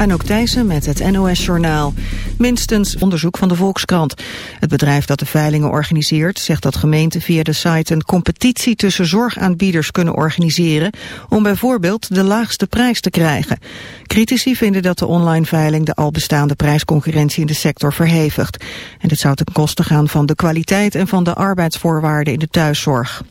Anouk Thijssen met het NOS-journaal. Minstens onderzoek van de Volkskrant. Het bedrijf dat de veilingen organiseert zegt dat gemeenten via de site een competitie tussen zorgaanbieders kunnen organiseren om bijvoorbeeld de laagste prijs te krijgen. Critici vinden dat de online veiling de al bestaande prijsconcurrentie in de sector verhevigt. En dit zou ten koste gaan van de kwaliteit en van de arbeidsvoorwaarden in de thuiszorg.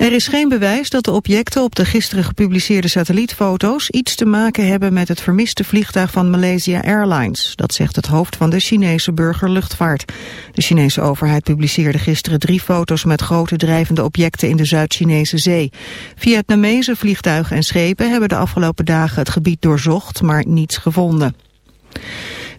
Er is geen bewijs dat de objecten op de gisteren gepubliceerde satellietfoto's iets te maken hebben met het vermiste vliegtuig van Malaysia Airlines. Dat zegt het hoofd van de Chinese burgerluchtvaart. De Chinese overheid publiceerde gisteren drie foto's met grote drijvende objecten in de Zuid-Chinese zee. Vietnamese vliegtuigen en schepen hebben de afgelopen dagen het gebied doorzocht, maar niets gevonden.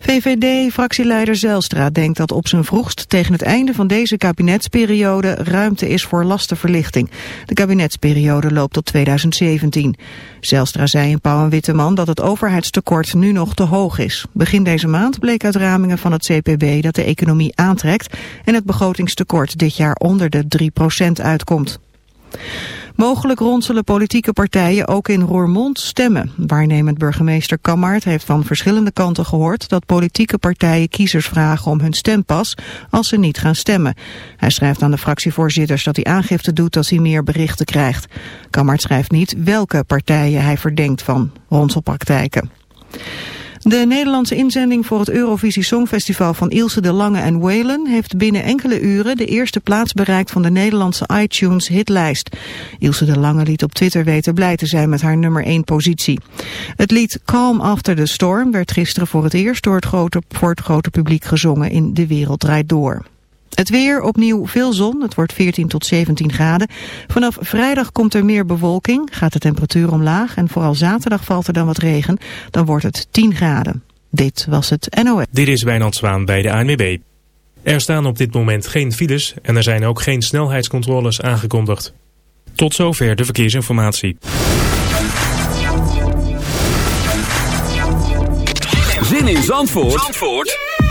VVD-fractieleider Zelstra denkt dat op zijn vroegst tegen het einde van deze kabinetsperiode ruimte is voor lastenverlichting. De kabinetsperiode loopt tot 2017. Zelstra zei in Pauw en Witteman dat het overheidstekort nu nog te hoog is. Begin deze maand bleek uit ramingen van het CPB dat de economie aantrekt en het begrotingstekort dit jaar onder de 3% uitkomt. Mogelijk ronselen politieke partijen ook in Roermond stemmen. Waarnemend burgemeester Kammaert heeft van verschillende kanten gehoord dat politieke partijen kiezers vragen om hun stempas als ze niet gaan stemmen. Hij schrijft aan de fractievoorzitters dat hij aangifte doet als hij meer berichten krijgt. Kammaert schrijft niet welke partijen hij verdenkt van ronselpraktijken. De Nederlandse inzending voor het Eurovisie Songfestival van Ilse de Lange en Whalen heeft binnen enkele uren de eerste plaats bereikt van de Nederlandse iTunes hitlijst. Ilse de Lange liet op Twitter weten blij te zijn met haar nummer 1 positie. Het lied Calm After the Storm werd gisteren voor het eerst door het grote, voor het grote publiek gezongen in De Wereld Draait Door. Het weer, opnieuw veel zon, het wordt 14 tot 17 graden. Vanaf vrijdag komt er meer bewolking, gaat de temperatuur omlaag... en vooral zaterdag valt er dan wat regen, dan wordt het 10 graden. Dit was het NOS. Dit is Wijnand Zwaan bij de ANWB. Er staan op dit moment geen files en er zijn ook geen snelheidscontroles aangekondigd. Tot zover de verkeersinformatie. Zin in Zandvoort, Zandvoort?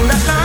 una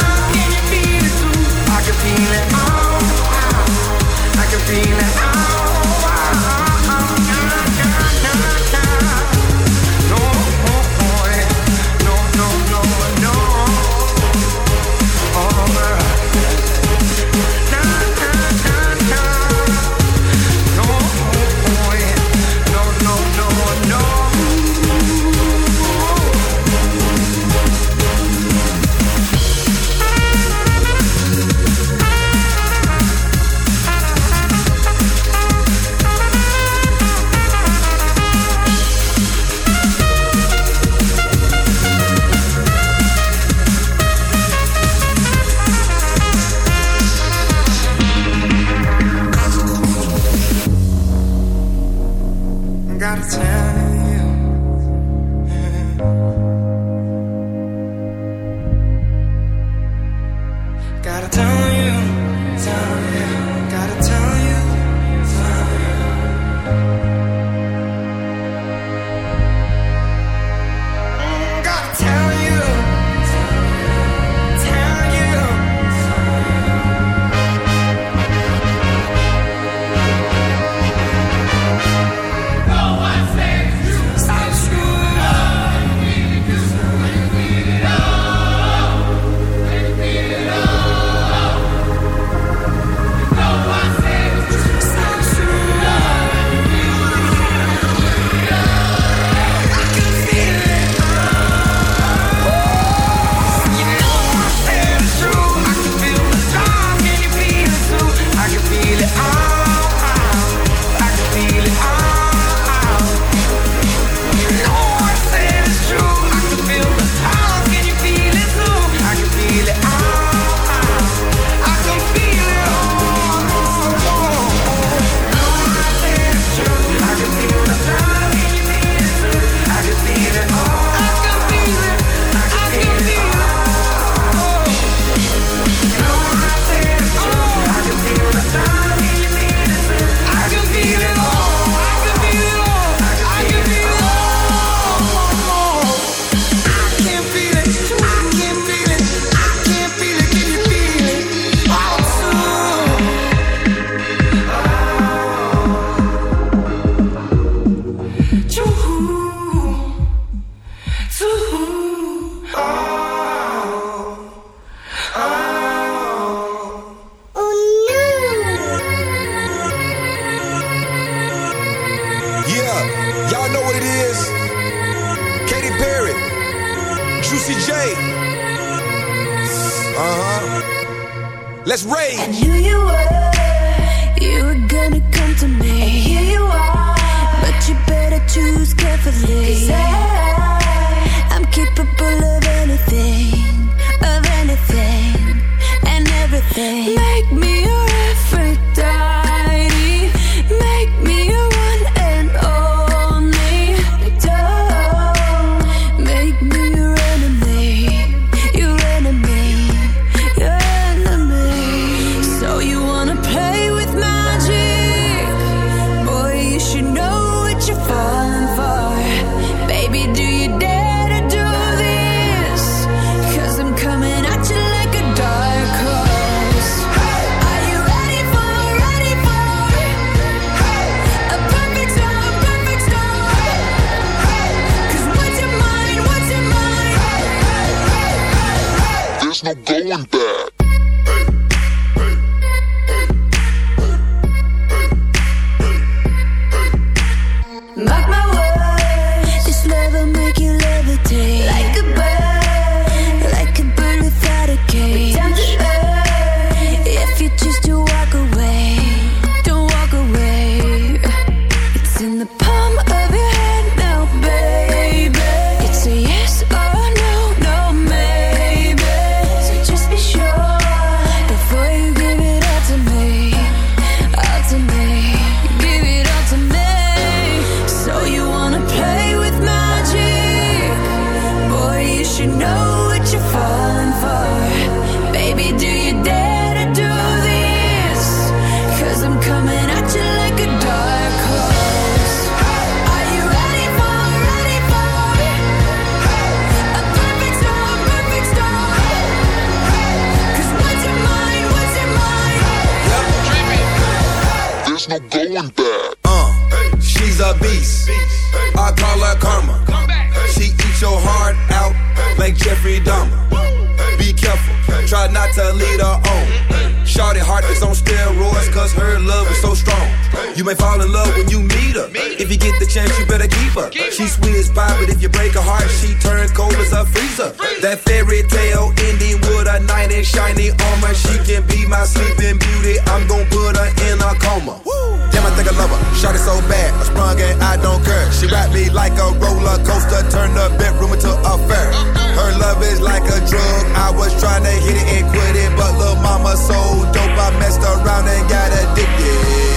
sprung and I don't care. She wrapped me like a roller coaster, turn the bedroom into a fair. Her love is like a drug. I was trying to hit it and quit it, but little mama so dope, I messed around and got addicted.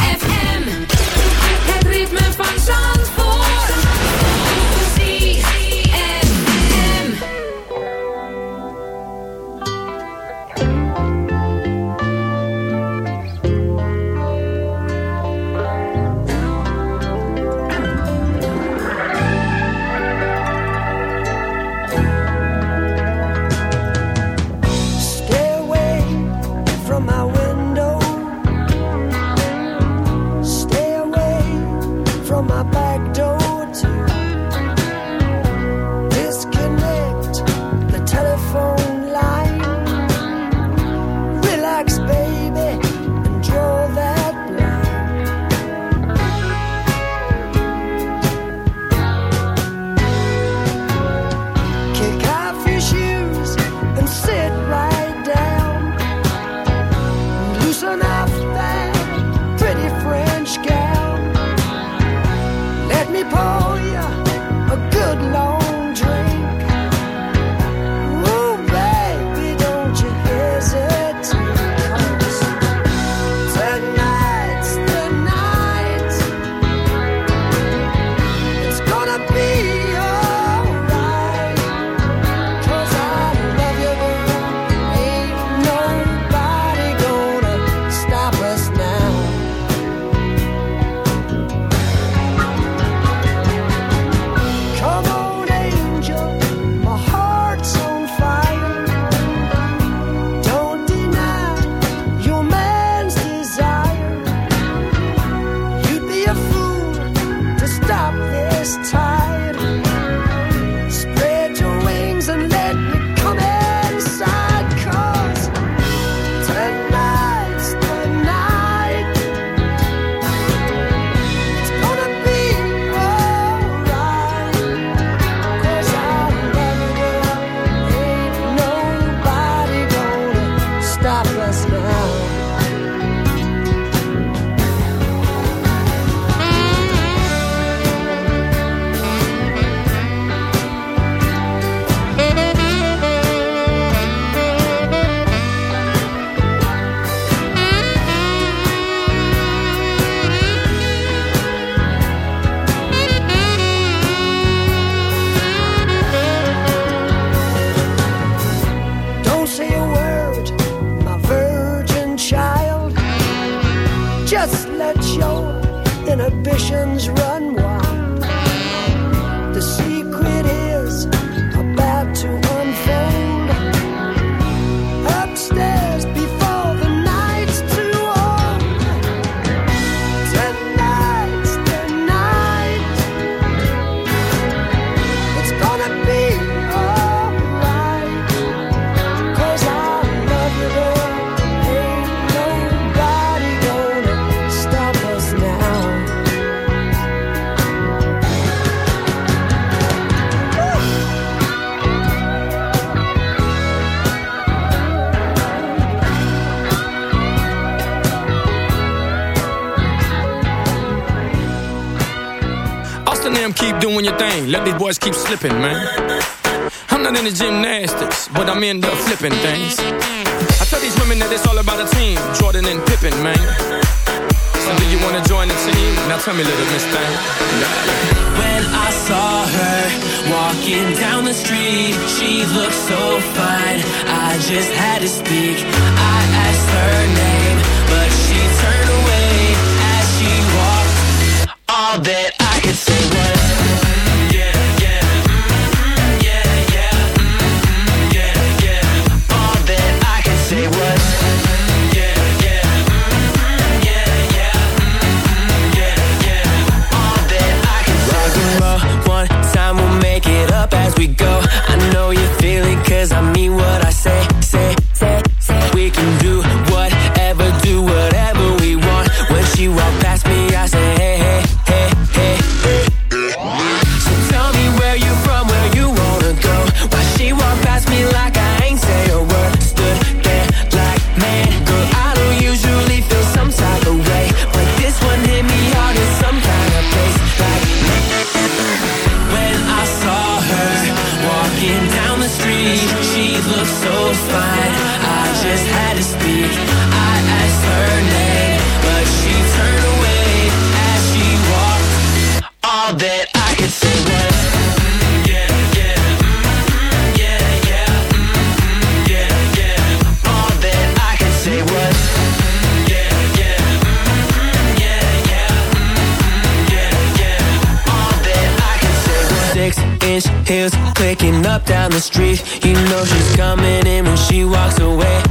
boys keep slipping, man. I'm not into gymnastics, but I'm into flipping things. I tell these women that it's all about a team, Jordan and Pippen, man. So do you wanna join the team? Now tell me, little miss thing. When I saw her walking down the street, she looked so fine. I just had to speak. I asked her name, but she turned away as she walked. All that I asked her name, but she turned away as she walked. All that I could say was. Six inch heels clicking up down the street. You know she's coming in when she walks away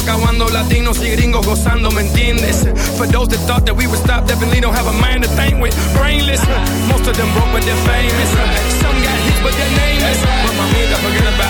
acabando, latinos y gringos gozando, ¿me entiendes? For those that thought that we would stop, definitely don't have a mind to think with brainless. Most of them broke, but they're famous. Some got hits, but their name is. But my mind, I forget about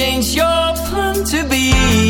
change your plan to be.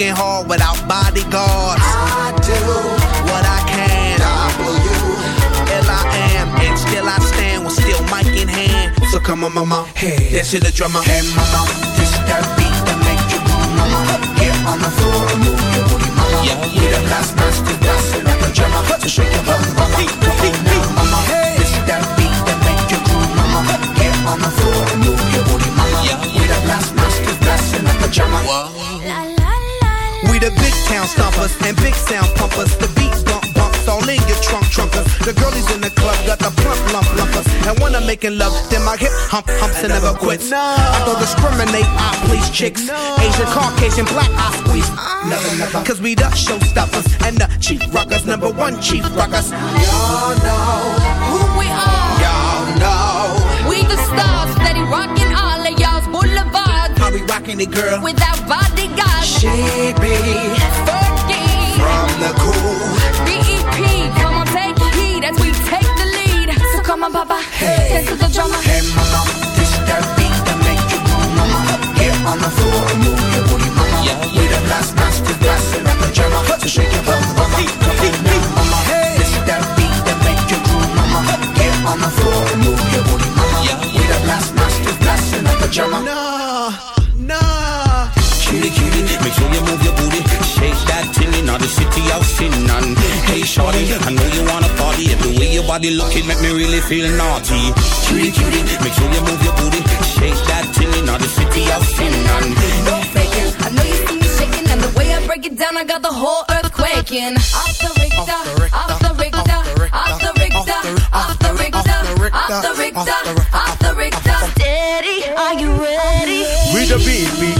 and looking hard without bodyguards. I do what I can. W L I am, and still I stand with still mic in hand. So come on, mama, hey, that's to the drummer. Hey, mama, this that beat that make you move, mama. Get on the floor and move your booty, mama. Yeah, yeah. We the last master dancing up the drummer. So shake your bum, mama. Come on stompers and big sound pumpers. The beat bump bumps all in your trunk trunkers. The girlies in the club got the plump lump lumpers. And when I'm making love, then my hip hump humps and never quits. I don't discriminate, I please chicks. No. Asian, Caucasian, black, I squeeze. Never, never. Cause we the showstoppers and the chief rockers, number one chief rockers. Y'all know Who we are. Y'all know. We the stars, steady rocking all of y'all's boulevards. How we rocking it, girl? With Without bodyguards. She be Fergie. from the cool. BEP, come on, take heed as we take the lead. So come on, Papa, dance to the drummer. Hey, mama, this that beat that make you move, mama. Get on the floor and move your booty, mama. We the last master blasting up the drummer. So shake your bum, mama. Come on now, mama. This that beat that make you groove, mama. Get on the floor and move your booty, mama. We the last master blasting up the drummer. Nah, nah. Cutie, cutie, make sure you move your booty. Shake that tilly, now the city of sin. And hey, shorty, I know you wanna party. The way your body looking make me really feel naughty. Cutie, cutie, make sure you move your booty. Shake that tilly, now the city of sin. And Don't fake it. I know you see me shaking, and the way I break it down, I got the whole earth quaking. Off the Richter, off the Richter, off the Richter, off the Richter, off the Richter, off the Richter. Steady, are you ready? We the beat, beat crew,